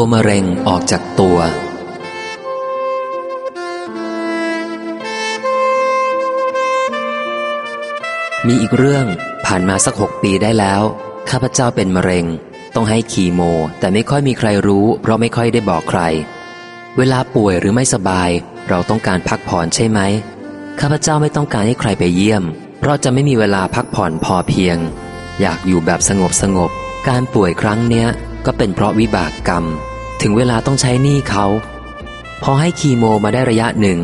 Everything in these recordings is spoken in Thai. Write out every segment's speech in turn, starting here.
ตัวมะเร็งออกจากตัว มีอีกเรื่องผ่านมาสักหกปีได้แล้ว ข้าพเจ้าเป็นมะเร็ง ต้องให้คีโม แต่ไม่ค่อยมีใครรู้ เพราะไม่ค่อยได้บอกใคร เวลาป่วยหรือไม่สบาย เราต้องการพักผ่อนใช่ไหมข้าพเจ้าไม่ต้องการให้ใครไปเยี่ยม เพราะจะไม่มีเวลาพักผ่อนพอเพียง อยากอยู่แบบสงบสงบการป่วยครั้งเนี้ยก็เป็นเพราะวิบากกรรม ถึงเวลาต้องใช้หนี้เขา พอให้คีโมมาได้ระยะหนึ่ง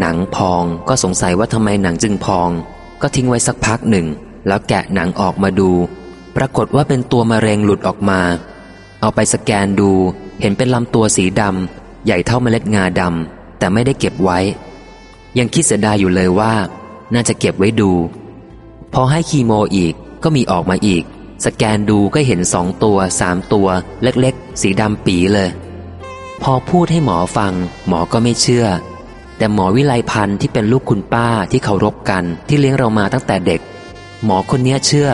หนังพองก็สงสัยว่าทำไมหนังจึงพอง ก็ทิ้งไว้สักพักหนึ่ง แล้วแกะหนังออกมาดู ปรากฏว่าเป็นตัวมะเร็งหลุดออกมา เอาไปสแกนดู เห็นเป็นลำตัวสีดำใหญ่เท่าเมล็ดงาดำแต่ไม่ได้เก็บไว้ ยังคิดเสียดายอยู่เลยว่า น่าจะเก็บไว้ดู พอให้คีโมอีกก็มีออกมาอีก สแกนดูก็เห็นสองตัวสามตัว เล็กๆ สีดำปีเลย พอพูดให้หมอฟัง หมอก็ไม่เชื่อ แต่หมอวิไลพันธ์ที่เป็นลูกคุณป้าที่เคารพกันที่เลี้ยงเรามาตั้งแต่เด็ก หมอคนนี้เชื่อ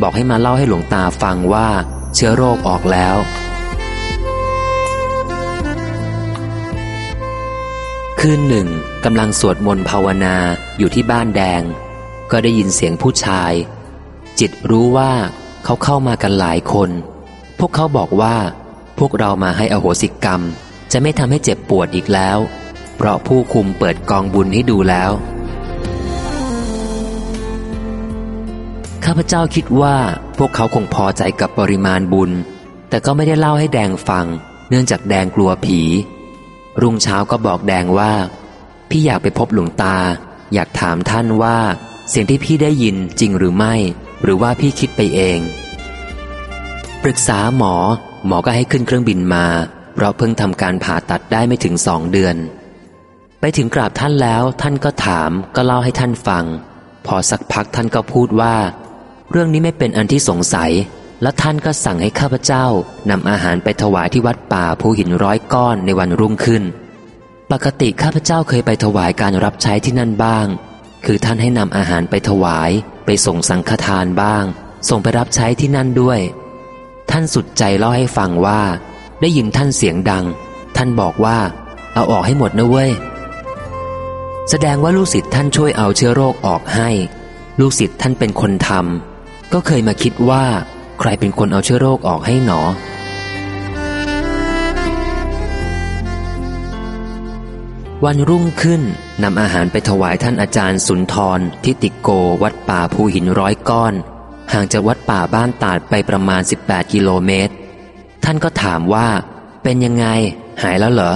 บอกให้มาเล่าให้หลวงตาฟังว่า เชื้อโรคออกแล้ว คืนหนึ่งกำลังสวดมนต์ภาวนาอยู่ที่บ้านแดง ก็ได้ยินเสียงผู้ชายจิตรู้ว่า เขาเข้ามากันหลายคน พวกเขาบอกว่า พวกเรามาให้อโหสิกรรม จะไม่ทำให้เจ็บปวดอีกแล้ว เพราะผู้คุมเปิดกองบุญให้ดูแล้ว ข้าพเจ้าคิดว่าพวกเขาคงพอใจกับปริมาณบุญ แต่ก็ไม่ได้เล่าให้แดงฟัง เนื่องจากแดงกลัวผี รุ่งเช้าก็บอกแดงว่า พี่อยากไปพบหลวงตา อยากถามท่านว่า เสียงที่พี่ได้ยินจริงหรือไม่ หรือว่าพี่คิดไปเอง ปรึกษาหมอ หมอก็ให้ขึ้นเครื่องบินมา เพราะเพิ่งทำการผ่าตัดได้ไม่ถึงสองเดือน ไปถึงกราบท่านแล้ว ท่านก็ถามก็เล่าให้ท่านฟัง พอสักพักท่านก็พูดว่า เรื่องนี้ไม่เป็นอันที่สงสัย และท่านก็สั่งให้ข้าพเจ้านำอาหารไปถวายที่วัดป่าภูหินร้อยก้อนในวันรุ่งขึ้น ปกติข้าพเจ้าเคยไปถวายการรับใช้ที่นั่นบ้าง คือท่านให้นำอาหารไปถวาย ไปส่งสังฆทานบ้าง ส่งไปรับใช้ที่นั่นด้วย ท่านสุดใจเล่าให้ฟังว่า ได้ยินท่านเสียงดัง ท่านบอกว่า เอาออกให้หมดนะเว้ย แสดงว่าลูกศิษย์ท่านช่วยเอาเชื้อโรคออกให้ ลูกศิษย์ท่านเป็นคนทำก็เคยมาคิดว่า ใครเป็นคนเอาเชื้อโรคออกให้หนอ วันรุ่งขึ้นนำอาหารไปถวายท่านอาจารย์สุนทรทิติโกวัดป่าภูหินร้อยก้อน ห่างจากวัดป่าบ้านตาดไปประมาณ 18 กิโลเมตร ท่านก็ถามว่า เป็นยังไง หายแล้วเหรอ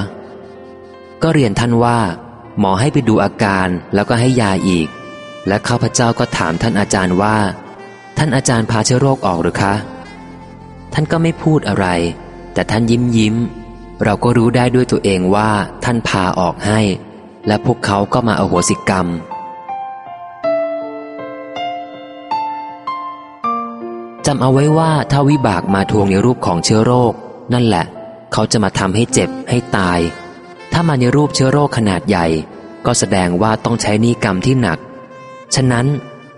ก็เรียนท่านว่า หมอให้ไปดูอาการแล้วก็ให้ยาอีก และข้าพเจ้าก็ถามท่านอาจารย์ว่า ท่านอาจารย์พาเชื้อโรคออกหรือคะ ท่านก็ไม่พูดอะไร แต่ท่านยิ้มยิ้ม เราก็รู้ได้ด้วยตัวเองว่าท่านพาออกให้ และพวกเขาก็มาอาโหสิกรรม จำเอาไว้ว่าถ้าวิบากมาทวงในรูปของเชื้อโรค นั่นแหละ เขาจะมาทำให้เจ็บให้ตาย ถ้ามาในรูปเชื้อโรคขนาดใหญ่ ก็แสดงว่าต้องใช้นิกรรมที่หนัก ฉะนั้น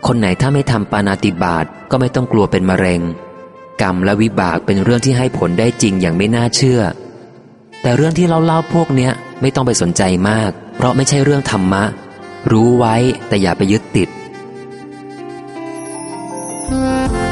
คนไหนถ้าไม่ทำปานาติบาตก็ไม่ต้องกลัวเป็นมะเร็ง กรรมและวิบากเป็นเรื่องที่ให้ผลได้จริงอย่างไม่น่าเชื่อ แต่เรื่องที่เล่าๆพวกเนี้ยไม่ต้องไปสนใจมาก เพราะไม่ใช่เรื่องธรรมะ รู้ไว้แต่อย่าไปยึดติด Thank you.